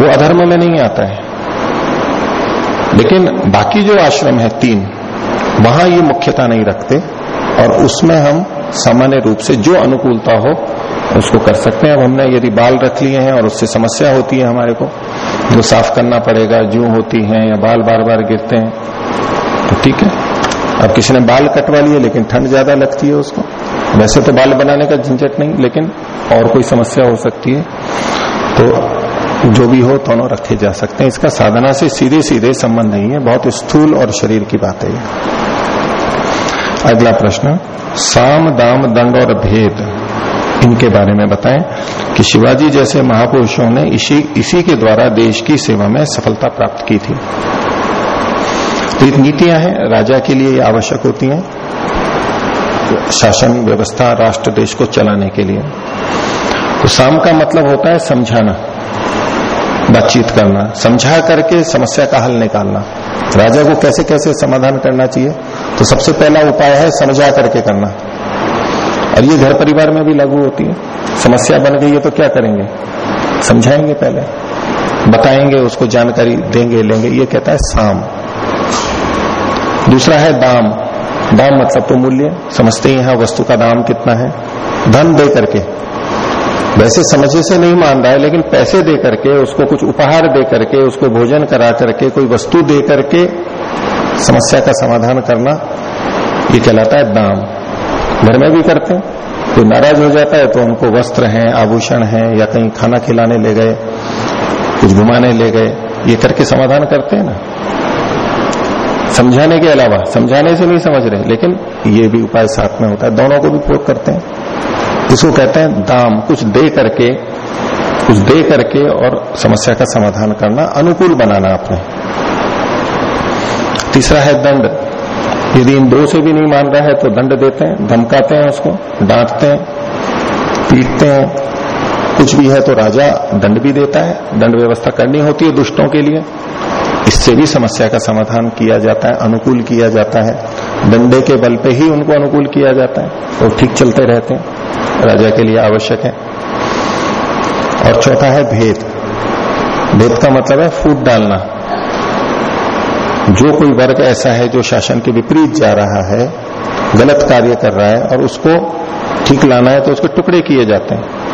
वो अधर्म में नहीं आता है। लेकिन बाकी जो आश्रम है, तीन, वहाँ ये मुख्यता नहीं रखते। और उसमें हम सामान्य रूप से जो अनुकूलता हो, उसको कर सकते हैं। अब हमने यदि बाल रख लिए हैं और उससे समस्या होती है हमारे को जो साफ़ करना पड़ेगा, जू होती है या बाल बार बार गिरते हैं तो ठीक है। अब किसी ने बाल कटवा लिए, लेकिन ठंड ज़्यादा लगती है उसको। वैसे तो बाल बनाने का झंझट नहीं, लेकिन और कोई समस्या हो सकती है। तो जो भी हो, दोनों रखे जा सकते हैं। इसका साधना से सीधे सीधे संबंध नहीं है, बहुत स्थूल और शरीर की बात है अगला प्रश्न, साम, दाम दंड और भेद, इनके बारे में बताएँ कि शिवाजी जैसे महापुरुषों ने इसी इसी के द्वारा देश की सेवा में सफलता प्राप्त की थी। तो नीतियाँ हैं, राजा के लिए आवश्यक होती हैं, शासन व्यवस्था राष्ट्र देश को चलाने के लिए। तो साम का मतलब होता है समझाना, बातचीत करना, समझा करके समस्या का हल निकालना। राजा को कैसे कैसे समाधान करना चाहिए? तो सबसे पहला उपाय है समझा करके करना। और ये घर परिवार में भी लागू होती है। समस्या बन गई है तो क्या करेंगे? समझाएँगे पहले। बताएँगे, उसको जानकारी देंगे, लेंगे। ये कहता है साम। दूसरा है दाम। दाम मतलब तो मूल्य। समझते ही वस्तु का दाम कितना है। धन दे करके। वैसे समझे से नहीं मान रहा है, लेकिन पैसे दे करके, उसको कुछ उपहार दे करके, उसको भोजन करा करके, कोई वस्तु दे करके समस्या का समाधान करना, ये कहलाता है दाम। घर में भी करते हैं। कोई नाराज़ हो जाता है तो उनको वस्त्र हैं, आभूषण हैं, या कहीं खाना खिलाने ले गए, कुछ घुमाने ले गए, ये करके समाधान करते हैं ना। समझाने के अलावा, समझाने से नहीं समझ रहे, लेकिन ये भी उपाय साथ में होता है। दोनों को भी प्रयोग करते हैं। इसको कहते हैं दाम। कुछ दे करके, कुछ दे करके और समस्या का समाधान करना अनुकूल बनाना अपने तीसरा है दंड। यदि इन दो से भी नहीं मान रहा है तो दंड देते हैं, धमकाते हैं उसको, डांटते हैं, पीटते हैं। कुछ भी है तो राजा दंड भी देता है, दंड व्यवस्था करनी होती है दुष्टों के लिए। इससे भी समस्या का समाधान किया जाता है, अनुकूल किया जाता है। दंडे के बल पे ही उनको अनुकूल किया जाता है तो ठीक चलते रहते हैं, राजा के लिए आवश्यक है। और चौथा है भेद। भेद का मतलब है फूट डालना। जो कोई वर्ग ऐसा है जो शासन के विपरीत जा रहा है, गलत कार्य कर रहा है और उसको ठीक लाना है तो उसके टुकड़े किए जाते हैं।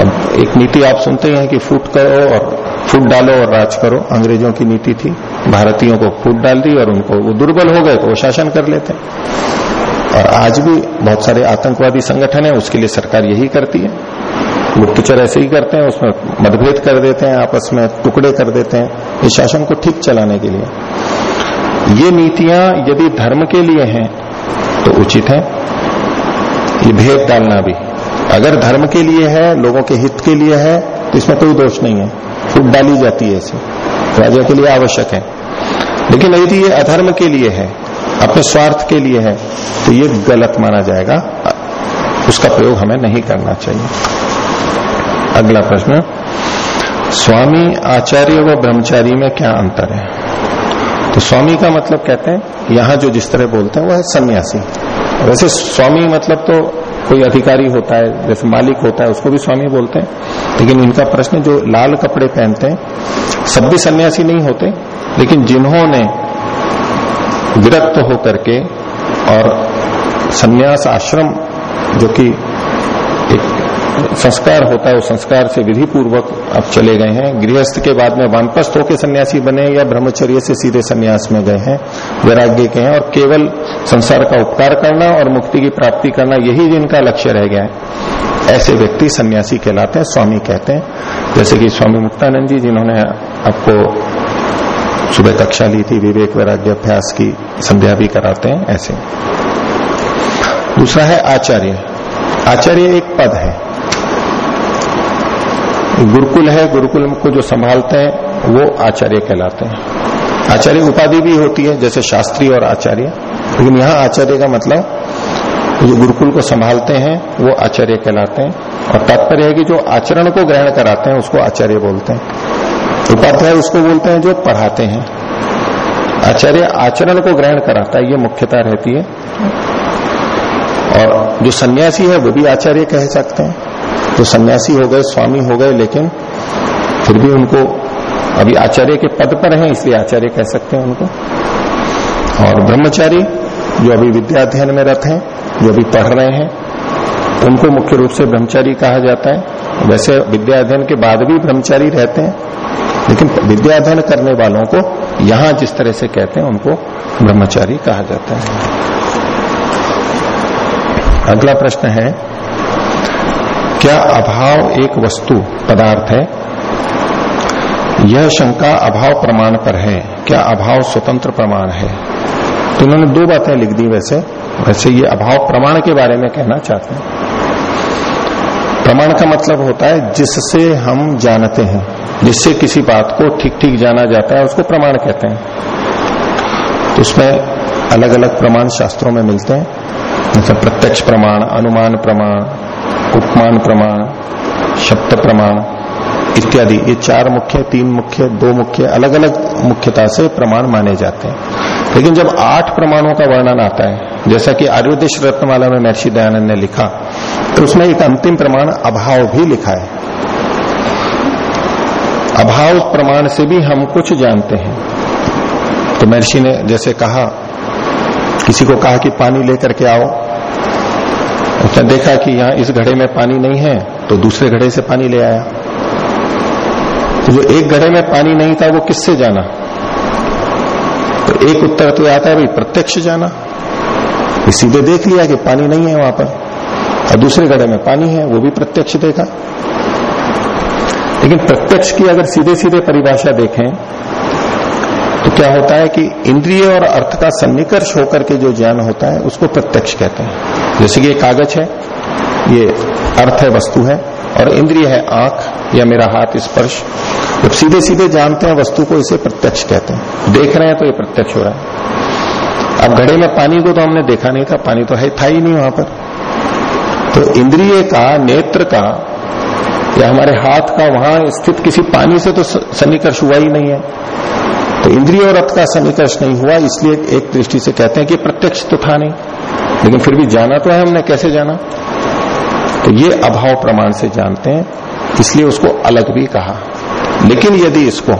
अब एक नीति आप सुनते हैं कि फूट करो और फूट डालो और राज करो। अंग्रेज़ों की नीति थी, भारतीयों को फूट डाल दी और उनको वो दुर्बल हो गए तो वो शासन कर लेते और आज भी बहुत सारे आतंकवादी संगठन है, उसके लिए सरकार यही करती है। गुप्तचर ऐसे ही करते हैं, उसमें मतभेद कर देते हैं, आपस में टुकड़े कर देते हैं। इस शासन को ठीक चलाने के लिए। ये नीतियाँ यदि धर्म के लिए हैं तो उचित है। ये भेद डालना भी। अगर धर्म के लिए है, लोगों के हित के लिए है तो इसमें कोई दोष नहीं है। फूट डाली जाती है ऐसी। राजा के लिए आवश्यक है। लेकिन यदि ये अधर्म के लिए है, अपने स्वार्थ के लिए है तो ये गलत माना जाएगा। उसका प्रयोग हमें नहीं करना चाहिए। अगला प्रश्न। स्वामी आचार्य व ब्रह्मचारी में क्या अंतर है? तो स्वामी का मतलब कहते हैं, यहाँ जो जिस तरह बोलते हैं वो है सन्यासी। वैसे स्वामी मतलब तो कोई अधिकारी होता है, जैसे मालिक होता है, उसको भी स्वामी बोलते हैं। लेकिन इनका प्रश्न, जो लाल कपड़े पहनते हैं, सब भी सन्यासी नहीं होते, लेकिन जिन्होंने विरक्त होकर के और सन्यास आश्रम, जो कि एक संस्कार होता है, उस संस्कार से विधि पूर्वक अब चले गए हैं। गृहस्थ के बाद में वानप्रस्थ होकर सन्यासी बने या ब्रह्मचर्य से सीधे सन्यास में गए हैं, वैराग्य के हैं और केवल संसार का उपकार करना और मुक्ति की प्राप्ति करना यही जिनका लक्ष्य रह गया है। ऐसे व्यक्ति सन्यासी कहलाते हैं, स्वामी कहते हैं। जैसे कि स्वामी मुक्तानंद जी, जिन्होंने आपको सुबह कक्षा ली थी, विवेक वैराग्य अभ्यास की संध्या भी कराते हैं, ऐसे। दूसरा है आचार्य। आचार्य एक पद है। गुरुकुल है, गुरुकुल को जो संभालते हैं, वो आचार्य कहलाते हैं। आचार्य उपाधि भी होती है, जैसे शास्त्री और आचार्य। लेकिन यहाँ आचार्य का मतलब जो गुरुकुल को संभालते हैं, वो आचार्य कहलाते हैं। और तात्पर्य है कि जो आचरण को ग्रहण कराते हैं, उसको आचार्य बोलते हैं। उपाध्याय उसको बोलते हैं, जो पढ़ाते हैं। आचार्य आचरण को ग्रहण कराता है, ये मुख्यता रहती है। और जो सन्यासी है, वो भी आचार्य कह सकते हैं। तो सन्यासी हो गए, स्वामी हो गए, लेकिन फिर भी उनको अभी आचार्य के पद पर हैं, इसलिए आचार्य कह सकते हैं उनको। और ब्रह्मचारी जो अभी विद्या अध्ययन में रथ हैं, जो अभी पढ़ रहे हैं, उनको मुख्य रूप से ब्रह्मचारी कहा जाता है। वैसे विद्या अध्ययन के बाद भी ब्रह्मचारी रहते हैं, लेकिन विद्या अध्ययन करने वालों को यहाँ जिस तरह से कहते हैं, उनको ब्रह्मचारी कहा जाता है। अगला प्रश्न है क्या अभाव एक वस्तु, पदार्थ है? यह शंका अभाव प्रमाण पर है। क्या अभाव स्वतंत्र प्रमाण है? तो इन्होंने दो बातें लिख दी वैसे। वैसे ये अभाव प्रमाण के बारे में कहना चाहते हैं। प्रमाण का मतलब होता है जिससे हम जानते हैं, जिससे किसी बात को ठीक ठीक जाना जाता है, उसको प्रमाण कहते हैं। तो उसमें अलग अलग प्रमाण शास्त्रों में मिलते हैं। मतलब प्रत्यक्ष प्रमाण, अनुमान प्रमाण उपमान प्रमाण, शब्द प्रमाण इत्यादि। ये चार मुख्य, तीन मुख्य, दो मुख्य अलग अलग मुख्यता से प्रमाण माने जाते हैं। लेकिन जब आठ प्रमाणों का वर्णन आता है, जैसा कि आयुर्वेश रत्नमाला में महर्षि दयानंद ने लिखा तो उसमें एक अंतिम प्रमाण अभाव भी लिखा है। अभाव प्रमाण से भी हम कुछ जानते हैं। तो महर्षि ने जैसे कहा, किसी को कहा कि पानी लेकर के आओ उसने देखा कि यहाँ इस घड़े में पानी नहीं है तो दूसरे घड़े से पानी ले आया। तो जो एक घड़े में पानी नहीं था, वो किससे जाना? तो एक उत्तर तो आता है, भाई, प्रत्यक्ष जाना। सीधे देख लिया कि पानी नहीं है वहाँ पर, और दूसरे घड़े में पानी है, वो भी प्रत्यक्ष देखा। लेकिन प्रत्यक्ष की अगर सीधे सीधे परिभाषा देखें तो क्या होता है कि इंद्रिय और अर्थ का सन्निकर्ष होकर के जो ज्ञान होता है, उसको प्रत्यक्ष कहते हैं। जैसे कि ये कागज़ है, ये अर्थ है, वस्तु है, और इंद्रिय है, आँख या मेरा हाथ, स्पर्श। जब सीधे सीधे जानते हैं, वस्तु को इसे प्रत्यक्ष कहते हैं। देख रहे हैं तो ये प्रत्यक्ष हो रहा है। अब घड़े में पानी को तो हमने देखा नहीं था, पानी तो है, था ही नहीं वहाँ पर। तो इंद्रिय का, नेत्र का, या हमारे हाथ का, वहाँ स्थित किसी पानी से तो सन्निकर्ष हुआ ही नहीं है। तो इंद्रिय और अर्थ का सन्निकर्ष नहीं हुआ, इसलिए एक दृष्टि से कहते हैं कि प्रत्यक्ष तो था नहीं। लेकिन फिर भी जाना तो है हमने, कैसे जाना? तो ये अभाव प्रमाण से जानते हैं, इसलिए उसको अलग भी कहा। लेकिन यदि इसको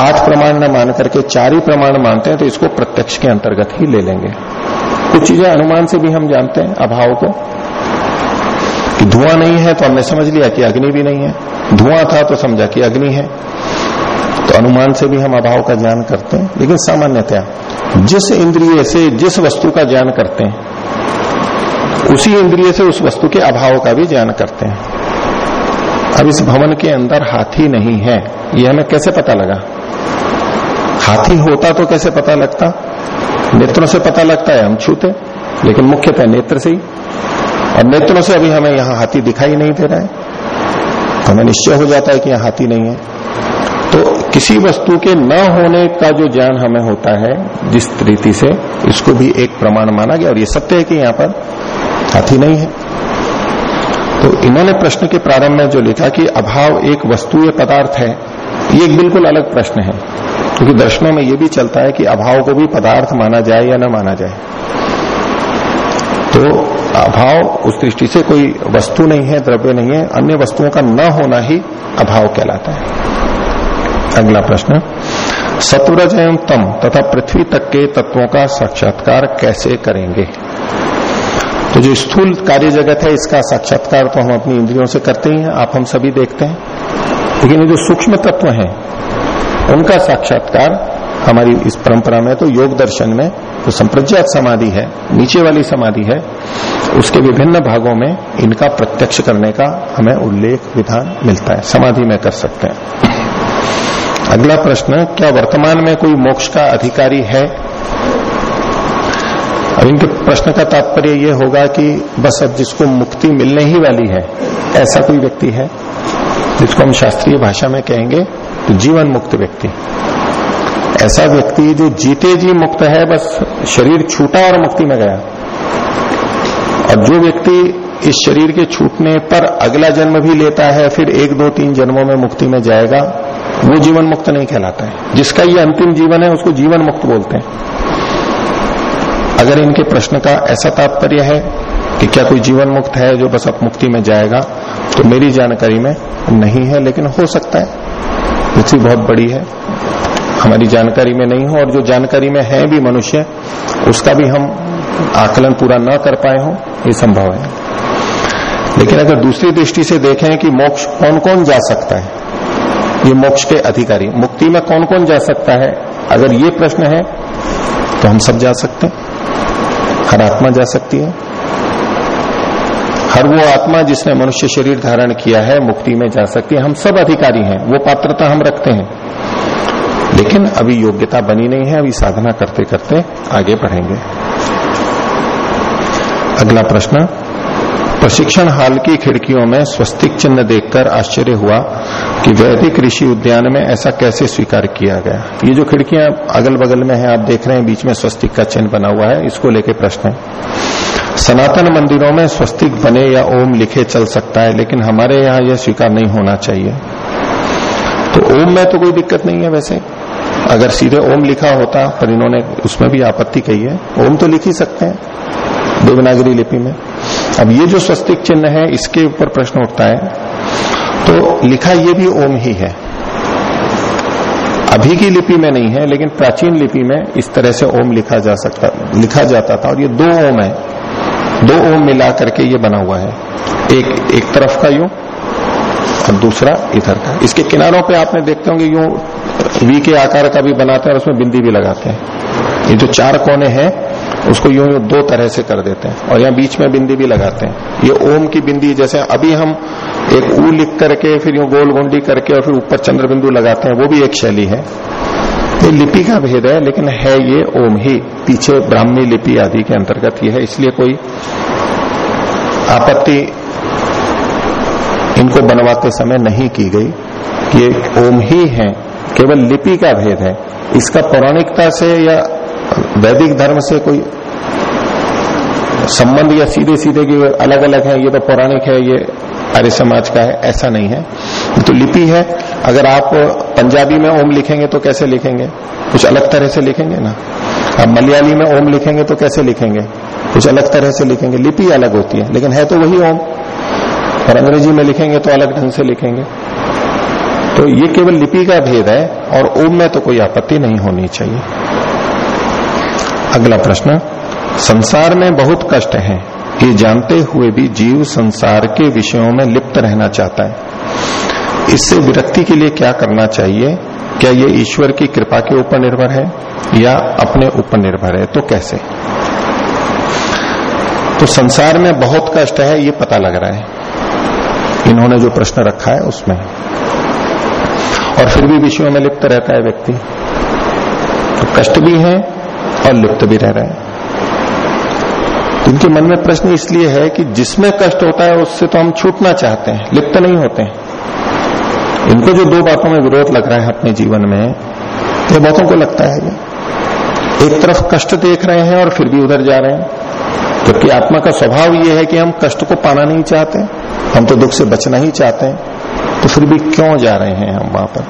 आठ प्रमाण न मान करके चार ही प्रमाण मानते हैं तो इसको प्रत्यक्ष के अंतर्गत ही ले लेंगे। कुछ चीज़ें अनुमान से भी हम जानते हैं, अभाव को। कि धुआँ नहीं है तो हमने समझ लिया कि अग्नि भी नहीं है। धुआँ था तो समझा कि अग्नि है। तो अनुमान से भी हम अभाव का ज्ञान करते हैं, लेकिन सामान्यतया जिस इंद्रिय से, जिस वस्तु का ज्ञान करते हैं, उसी इंद्रिय से उस वस्तु के अभाव का भी ज्ञान करते हैं। अब इस भवन के अंदर हाथी नहीं है, यह हमें कैसे पता लगा? हाथी होता तो कैसे पता लगता? नेत्रों से पता लगता है, हम छूते, लेकिन मुख्यतः नेत्र से ही। और नेत्रों से अभी हमें यहाँ हाथी दिखाई नहीं दे रहा है। तो हमें निश्चय हो जाता है कि यहाँ हाथी नहीं है। तो किसी वस्तु के न होने का जो ज्ञान हमें होता है, जिस रीति से, इसको भी एक प्रमाण माना गया। और ये सत्य है कि यहाँ पर हाथी नहीं है। तो इन्होंने प्रश्न के प्रारंभ में जो लिखा कि अभाव एक वस्तु या पदार्थ है, ये एक बिल्कुल अलग प्रश्न है। क्योंकि दर्शनों में ये भी चलता है कि अभाव को भी पदार्थ माना जाए या न माना जाए। तो अभाव उस दृष्टि से कोई वस्तु नहीं है, द्रव्य नहीं है, अन्य वस्तुओं का न होना ही अभाव कहलाता है। अगला प्रश्न। सत्वरज एवं तम तथा पृथ्वी तक के तत्वों का साक्षात्कार कैसे करेंगे? तो जो स्थूल कार्य जगत है, इसका साक्षात्कार तो हम अपनी इंद्रियों से करते ही हैं, आप हम सभी देखते हैं। लेकिन ये जो सूक्ष्म तत्व हैं, उनका साक्षात्कार हमारी इस परंपरा में तो योग दर्शन में, जो तो संप्रज्ञात समाधि है, नीचे वाली समाधि है, उसके विभिन्न भागों में इनका प्रत्यक्ष करने का हमें उल्लेख विधान मिलता है। समाधि में कर सकते हैं। अगला प्रश्न, क्या वर्तमान में कोई मोक्ष का अधिकारी है? अब इनके प्रश्न का तात्पर्य यह होगा कि बस अब जिसको मुक्ति मिलने ही वाली है, ऐसा कोई व्यक्ति है, जिसको हम शास्त्रीय भाषा में कहेंगे तो जीवन मुक्त व्यक्ति। ऐसा व्यक्ति जो जीते जी मुक्त है, बस शरीर छूटा और मुक्ति में गया। और जो व्यक्ति इस शरीर के छूटने पर अगला जन्म भी लेता है, फिर एक दो तीन जन्मों में मुक्ति में जाएगा वो जीवन मुक्त नहीं कहलाता है। जिसका ये अंतिम जीवन है, उसको जीवन मुक्त बोलते हैं। अगर इनके प्रश्न का ऐसा तात्पर्य है कि क्या कोई जीवन मुक्त है जो बस अब मुक्ति में जाएगा तो मेरी जानकारी में नहीं है, लेकिन हो सकता है। पृथ्वी बहुत बड़ी है। हमारी जानकारी में नहीं हो, और जो जानकारी में है भी मनुष्य, उसका भी हम आकलन पूरा न कर पाए हो, ये संभव है। लेकिन अगर दूसरी दृष्टि से देखें कि मोक्ष कौन कौन जा सकता है ये मोक्ष के अधिकारी। मुक्ति में कौन कौन जा सकता है? अगर ये प्रश्न है तो हम सब जा सकते हैं। हर आत्मा जा सकती है। हर वो आत्मा जिसने मनुष्य शरीर धारण किया है, मुक्ति में जा सकती है। हम सब अधिकारी हैं। वो पात्रता हम रखते हैं। लेकिन अभी योग्यता बनी नहीं है। अभी साधना करते करते आगे बढ़ेंगे। अगला प्रश्न प्रशिक्षण हाल की खिड़कियों में स्वस्तिक चिन्ह देखकर आश्चर्य हुआ कि वैदिक ऋषि उद्यान में ऐसा कैसे स्वीकार किया गया। ये जो खिड़कियाँ अगल बगल में है, आप देख रहे हैं, बीच में स्वस्तिक का चिन्ह बना हुआ है, इसको लेके प्रश्न है। सनातन मंदिरों में स्वस्तिक बने या ओम लिखे चल सकता है, लेकिन हमारे यहाँ यह स्वीकार नहीं होना चाहिए। तो ओम में तो कोई दिक्कत नहीं है वैसे। अगर सीधे ओम लिखा होता, पर इन्होंने उसमें भी आपत्ति कही है। ओम तो लिख ही सकते हैं, देवनागरी लिपि में। अब ये जो स्वस्तिक चिन्ह है, इसके ऊपर प्रश्न उठता है। तो लिखा ये भी ओम ही है। अभी की लिपि में नहीं है, लेकिन प्राचीन लिपि में इस तरह से ओम लिखा जा सकता, लिखा जाता था। और ये दो ओम है। दो ओम मिला करके ये बना हुआ है। एक एक तरफ़ का यूँ, और दूसरा इधर का। इसके किनारों पे आपने देखते होंगे, यूँ वी के आकार का भी बनाते हैं और उसमें बिंदी भी लगाते हैं। ये जो चार कोने हैं उसको यूँ यूँ दो तरह से कर देते हैं। और यहाँ बीच में बिंदी भी लगाते हैं। ये ओम की बिंदी, जैसे अभी हम एक ऊ लिख करके, फिर यूँ गोल गोंडी करके और फिर ऊपर चंद्र बिंदु लगाते हैं, वो भी एक शैली है। ये लिपि का भेद है, लेकिन है ये ओम ही। पीछे ब्राह्मी लिपि आदि के अंतर्गत ये है, इसलिए कोई आपत्ति इनको बनवाते समय नहीं की गई ये ओम ही है। केवल लिपि का भेद है। इसका पौराणिकता से या वैदिक धर्म से कोई संबंध या सीधे सीधे की अलग अलग है, ये तो पौराणिक है, ये आर्य समाज का है, ऐसा नहीं है। तो लिपि है, अगर आप पंजाबी में ओम लिखेंगे तो कैसे लिखेंगे? कुछ अलग तरह से लिखेंगे ना? आप मलयाली में ओम लिखेंगे तो कैसे लिखेंगे? कुछ अलग तरह से लिखेंगे, लिपि अलग होती है, लेकिन है तो वही ओम। और अंग्रेज़ी में लिखेंगे तो अलग ढंग से लिखेंगे। तो ये केवल लिपि का भेद है, और ओम में तो कोई आपत्ति नहीं होनी चाहिए। अगला प्रश्न, संसार में बहुत कष्ट है, ये जानते हुए भी जीव संसार के विषयों में लिप्त रहना चाहता है। इससे विरक्ति के लिए क्या करना चाहिए? क्या ये ईश्वर की कृपा के ऊपर निर्भर है या अपने ऊपर निर्भर है? तो कैसे? तो संसार में बहुत कष्ट है, ये पता लग रहा है। इन्होंने जो प्रश्न रखा है उसमें। और फिर भी विषयों में लिप्त रहता है व्यक्ति। तो कष्ट भी है और लिप्त भी रह रहा है। तो इनके मन में प्रश्न इसलिए है कि जिसमें कष्ट होता है, उससे तो हम छूटना चाहते हैं, लिप्त नहीं होते हैं। इनको जो दो बातों में विरोध लग रहा है अपने जीवन में, ये बहुतों को लगता है ये। एक तरफ़ कष्ट देख रहे हैं और फिर भी उधर जा रहे हैं। क्योंकि आत्मा का स्वभाव ये है कि हम कष्ट को पाना नहीं चाहते, हम तो दुख से बचना ही चाहते हैं तो फिर भी क्यों जा रहे हैं हम वहाँ पर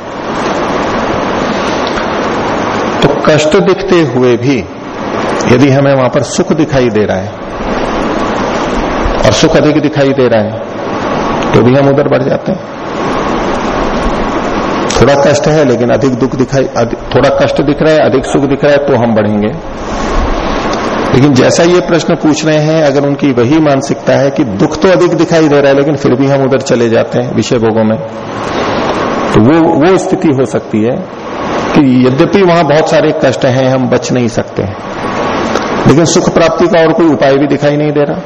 तो कष्ट दिखते हुए भी यदि हमें वहाँ पर सुख दिखाई दे रहा है, और सुख अधिक दिखाई दे रहा है तो भी हम उधर बढ़ जाते हैं। थोड़ा कष्ट है, लेकिन अधिक दुख दिखाई थोड़ा कष्ट दिख रहा है, अधिक सुख दिख रहा है तो हम बढ़ेंगे। लेकिन जैसा ये प्रश्न पूछ रहे हैं, अगर उनकी वही मानसिकता है कि दुख तो अधिक दिखाई दे रहा है, लेकिन फिर भी हम उधर चले जाते हैं विषय भोगों में तो वो वो स्थिति हो सकती है कि यद्यपि वहाँ बहुत सारे कष्ट हैं, हम बच नहीं सकते लेकिन सुख प्राप्ति का और कोई उपाय भी दिखाई नहीं दे रहा।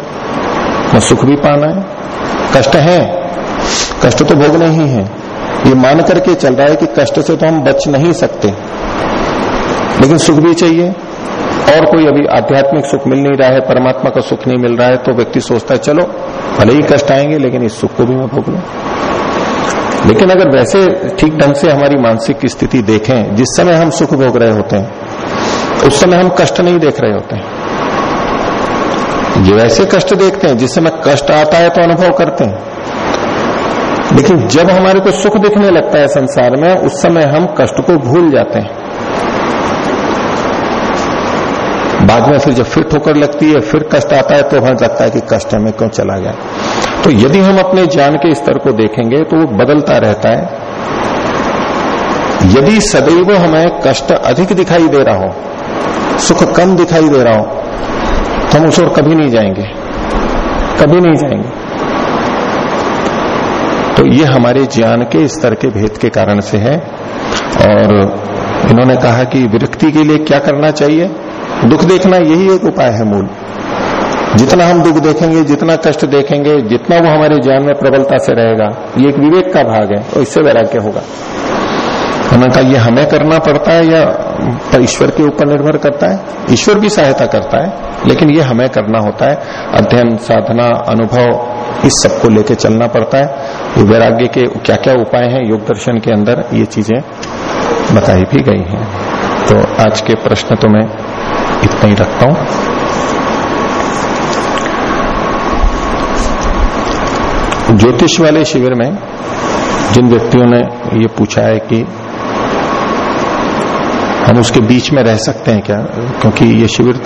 न सुख भी पाना है। कष्ट है। कष्ट तो भोगने ही है। ये मान करके चल रहा है कि कष्ट से तो हम बच नहीं सकते। लेकिन सुख भी चाहिए। और कोई अभी आध्यात्मिक सुख मिल नहीं रहा है, परमात्मा का सुख नहीं मिल रहा है तो व्यक्ति सोचता है, चलो, भले ही कष्ट आएँगे, लेकिन इस सुख को भी मैं भोग लू। लेकिन अगर वैसे ठीक ढंग से हमारी मानसिक स्थिति देखें, जिस समय हम सुख भोग रहे होते हैं, उस समय हम कष्ट नहीं देख रहे होते हैं। ये वैसे कष्ट देखते हैं, जिस समय कष्ट आता है तो अनुभव करते हैं। लेकिन जब हमारे को सुख दिखने लगता है संसार में, उस समय हम कष्ट को भूल जाते हैं। बाद में फिर जब फिर ठोकर लगती है, फिर कष्ट आता है तो हमें लगता है कि कष्ट हमें क्यों चला गया? तो यदि हम अपने ज्ञान के स्तर को देखेंगे तो वो बदलता रहता है। यदि सदैव हमें कष्ट अधिक दिखाई दे रहा हो, सुख कम दिखाई दे रहा हो तो हम उस ओर कभी नहीं जाएँगे। कभी नहीं जाएँगे। तो ये हमारे ज्ञान के स्तर के भेद के कारण से है। और इन्होंने कहा कि विरक्ति के लिए क्या करना चाहिए? दुख देखना यही एक उपाय है मूल। जितना हम दुख देखेंगे, जितना कष्ट देखेंगे, जितना वो हमारे ज्ञान में प्रबलता से रहेगा, ये एक विवेक का भाग है और इससे वैराग्य होगा। उन्होंने कहा, ये हमें करना पड़ता है या ईश्वर के ऊपर निर्भर करता है? ईश्वर भी सहायता करता है, लेकिन ये हमें करना होता है। अध्ययन, साधना, अनुभव, इस सबको लेके चलना पड़ता है। वैराग्य के क्या क्या उपाय हैं? योग दर्शन के अंदर ये चीज़ें बताई भी गई हैं। तो आज के प्रश्न तो मैं इतना ही रखता हूँ। ज्योतिष वाले शिविर में जिन व्यक्तियों ने ये पूछा है कि हम उसके बीच में रह सकते हैं क्या? क्योंकि ये शिविर